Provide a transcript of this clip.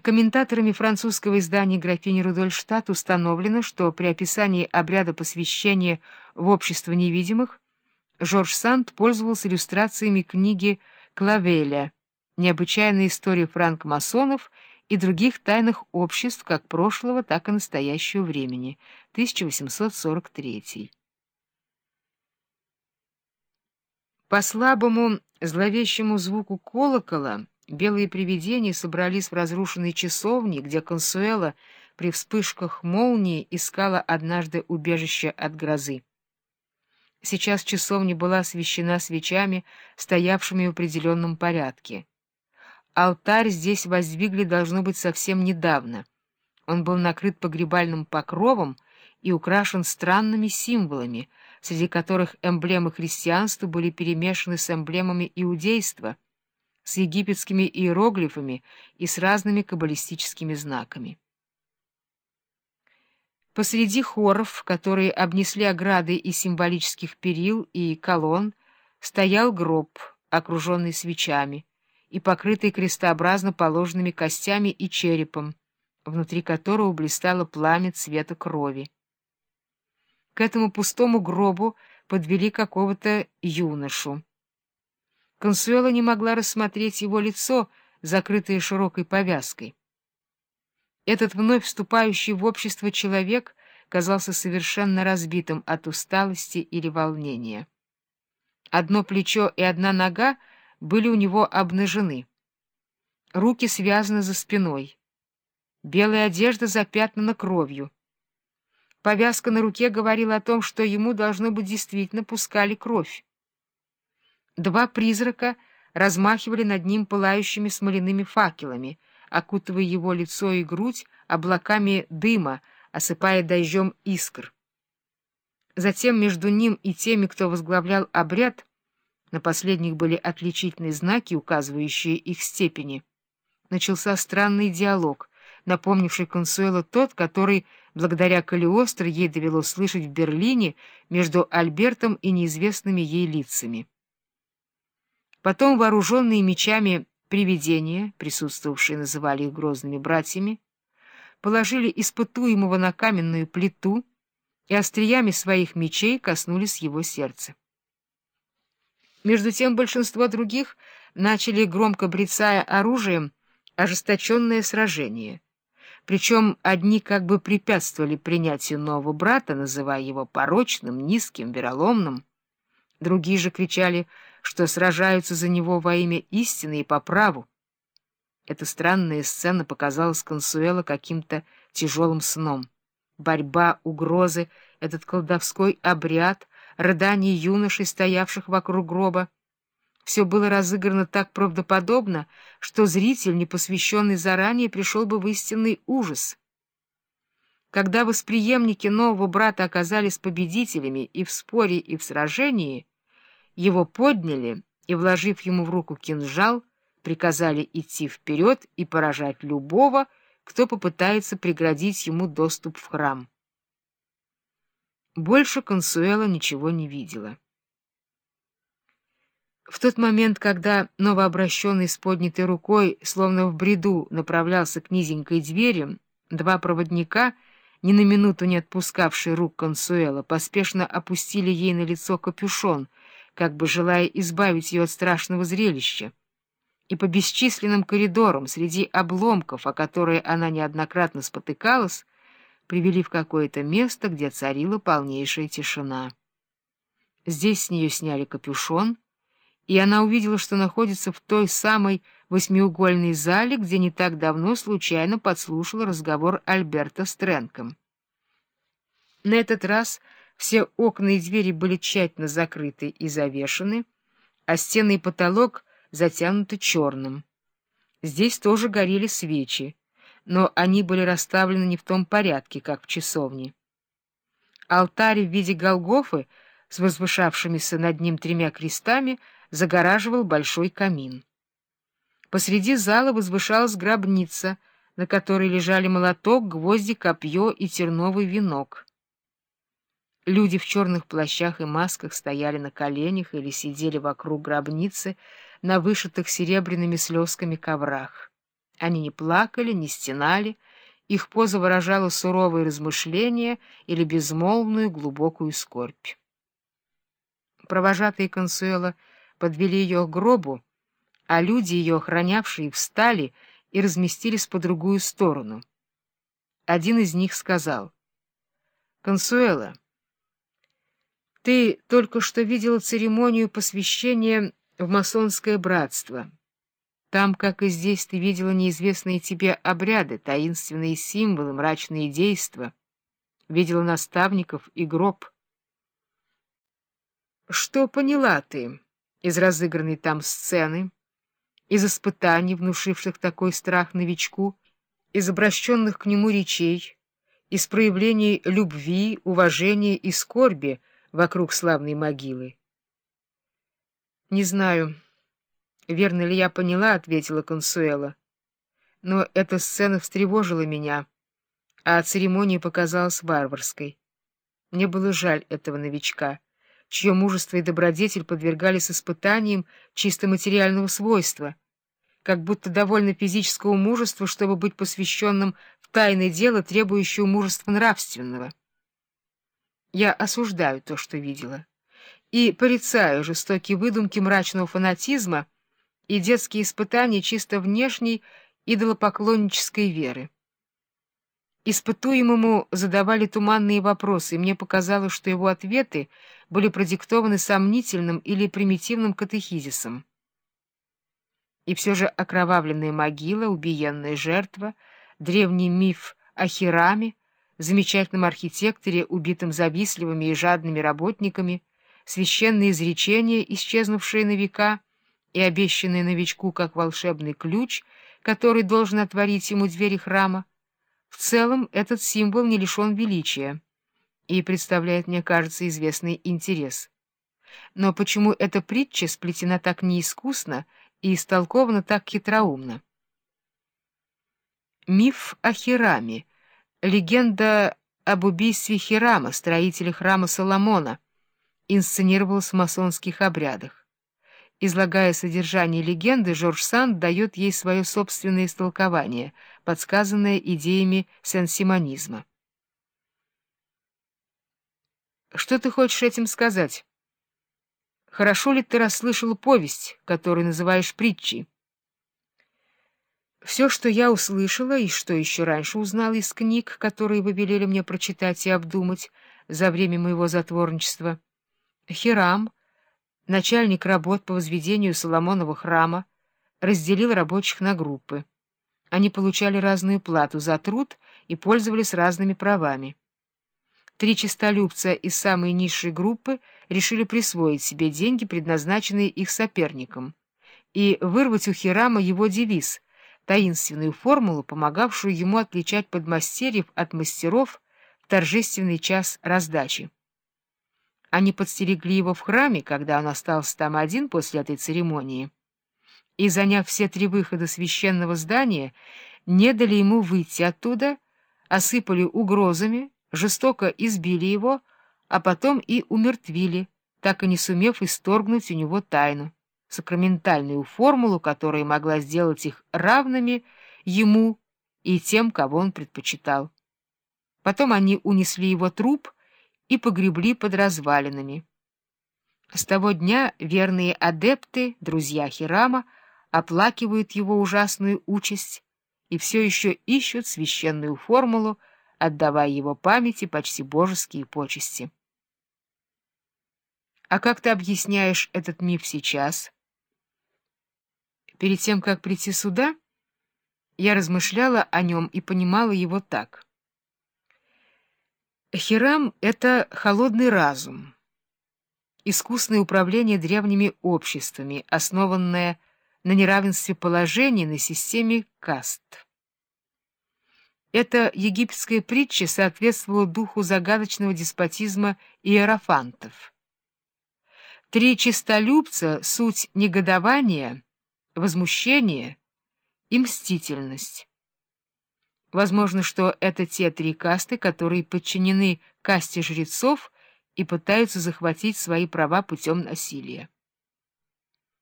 Комментаторами французского издания графини Рудольштадт установлено, что при описании обряда посвящения в общество невидимых Жорж Санд пользовался иллюстрациями книги Клавеля «Необычайная история франкмасонов и других тайных обществ как прошлого, так и настоящего времени», 1843. По слабому зловещему звуку колокола белые привидения собрались в разрушенной часовне, где Консуэла при вспышках молнии искала однажды убежище от грозы. Сейчас часовня была освещена свечами, стоявшими в определенном порядке. Алтарь здесь воздвигли, должно быть, совсем недавно. Он был накрыт погребальным покровом и украшен странными символами, среди которых эмблемы христианства были перемешаны с эмблемами иудейства, с египетскими иероглифами и с разными каббалистическими знаками. Посреди хоров, которые обнесли ограды из символических перил и колонн, стоял гроб, окруженный свечами и покрытый крестообразно положенными костями и черепом, внутри которого блистало пламя цвета крови. К этому пустому гробу подвели какого-то юношу. Консуэла не могла рассмотреть его лицо, закрытое широкой повязкой. Этот вновь вступающий в общество человек казался совершенно разбитым от усталости или волнения. Одно плечо и одна нога были у него обнажены. Руки связаны за спиной. Белая одежда запятнана кровью. Повязка на руке говорила о том, что ему, должно быть, действительно пускали кровь. Два призрака размахивали над ним пылающими смоляными факелами — окутывая его лицо и грудь облаками дыма, осыпая дождем искр. Затем между ним и теми, кто возглавлял обряд, на последних были отличительные знаки, указывающие их степени, начался странный диалог, напомнивший Консуэло тот, который, благодаря Калиостро, ей довелось слышать в Берлине между Альбертом и неизвестными ей лицами. Потом, вооруженные мечами Привидения, присутствовавшие называли их грозными братьями, положили испытуемого на каменную плиту и остриями своих мечей коснулись его сердца. Между тем большинство других начали, громко брецая оружием, ожесточенное сражение. Причем одни как бы препятствовали принятию нового брата, называя его порочным, низким, вероломным. Другие же кричали — что сражаются за него во имя истины и по праву. Эта странная сцена показалась Консуэла каким-то тяжелым сном. Борьба, угрозы, этот колдовской обряд, рыдание юношей, стоявших вокруг гроба. Все было разыграно так правдоподобно, что зритель, не посвященный заранее, пришел бы в истинный ужас. Когда восприемники нового брата оказались победителями и в споре, и в сражении, его подняли и, вложив ему в руку кинжал, приказали идти вперед и поражать любого, кто попытается преградить ему доступ в храм. Больше Консуэла ничего не видела. В тот момент, когда новообращенный с поднятой рукой, словно в бреду, направлялся к низенькой двери, два проводника, ни на минуту не отпускавшие рук Консуэла, поспешно опустили ей на лицо капюшон — как бы желая избавить ее от страшного зрелища, и по бесчисленным коридорам среди обломков, о которые она неоднократно спотыкалась, привели в какое-то место, где царила полнейшая тишина. Здесь с нее сняли капюшон, и она увидела, что находится в той самой восьмиугольной зале, где не так давно случайно подслушала разговор Альберта с Тренком. На этот раз все окна и двери были тщательно закрыты и завешаны, а стены и потолок затянуты черным. Здесь тоже горели свечи, но они были расставлены не в том порядке, как в часовне. Алтарь в виде Голгофы с возвышавшимися над ним тремя крестами загораживал большой камин. Посреди зала возвышалась гробница, на которой лежали молоток, гвозди, копье и терновый венок. Люди в черных плащах и масках стояли на коленях или сидели вокруг гробницы на вышитых серебряными слезками коврах. Они не плакали, не стенали, их поза выражала суровые размышления или безмолвную глубокую скорбь. Провожатые Консуэла подвели ее к гробу, а люди, ее охранявшие, встали и разместились по другую сторону. Один из них сказал, «Консуэла, ты только что видела церемонию посвящения в масонское братство». Там, как и здесь, ты видела неизвестные тебе обряды, таинственные символы, мрачные действия, видела наставников и гроб. Что поняла ты из разыгранной там сцены, из испытаний, внушивших такой страх новичку, из обращенных к нему речей, из проявлений любви, уважения и скорби вокруг славной могилы? Не знаю, — «Верно ли я поняла?» — ответила Консуэла. «Но эта сцена встревожила меня, а церемония показалась варварской. Мне было жаль этого новичка, чье мужество и добродетель подвергались испытаниям чисто материального свойства, как будто довольно физического мужества, чтобы быть посвященным в тайное дело, требующее мужества нравственного. Я осуждаю то, что видела, и порицаю жестокие выдумки мрачного фанатизма, и детские испытания чисто внешней идолопоклоннической веры. Испытуемому задавали туманные вопросы, и мне показалось, что его ответы были продиктованы сомнительным или примитивным катехизисом. И все же окровавленная могила, убиенная жертва, древний миф о Хираме, замечательном архитекторе, убитом завистливыми и жадными работниками, священные изречения, исчезнувшие на века — и обещанный новичку как волшебный ключ, который должен отворить ему двери храма, в целом этот символ не лишен величия и представляет, мне кажется, известный интерес. Но почему эта притча сплетена так неискусно и истолкована так хитроумно? Миф о Хираме, легенда об убийстве Хирама, строителя храма Соломона, инсценировалась в масонских обрядах. Излагая содержание легенды, Жорж Санд дает ей свое собственное истолкование, подсказанное идеями сенсимонизма. Что ты хочешь этим сказать? Хорошо ли ты расслышал повесть, которую называешь притчей? Все, что я услышала и что еще раньше узнала из книг, которые вы велели мне прочитать и обдумать за время моего затворничества, Хирам — начальник работ по возведению Соломонова храма разделил рабочих на группы. Они получали разную плату за труд и пользовались разными правами. Три честолюбца из самой низшей группы решили присвоить себе деньги, предназначенные их соперникам, и вырвать у Хирама его девиз — таинственную формулу, помогавшую ему отличать подмастерьев от мастеров в торжественный час раздачи. Они подстерегли его в храме, когда он остался там один после этой церемонии, и, заняв все три выхода священного здания, не дали ему выйти оттуда, осыпали угрозами, жестоко избили его, а потом и умертвили, так и не сумев исторгнуть у него тайну, сакраментальную формулу, которая могла сделать их равными ему и тем, кого он предпочитал. Потом они унесли его труп — и погребли под развалинами. С того дня верные адепты, друзья Хирама, оплакивают его ужасную участь и все еще ищут священную формулу, отдавая его памяти почти божеские почести. А как ты объясняешь этот миф сейчас? Перед тем, как прийти сюда, я размышляла о нем и понимала его так — Хирам — это холодный разум, искусное управление древними обществами, основанное на неравенстве положений на системе каст. Эта египетская притча соответствовала духу загадочного деспотизма иерофантов. Три чистолюбца — суть негодования, возмущения и мстительность. Возможно, что это те три касты, которые подчинены касте жрецов и пытаются захватить свои права путем насилия.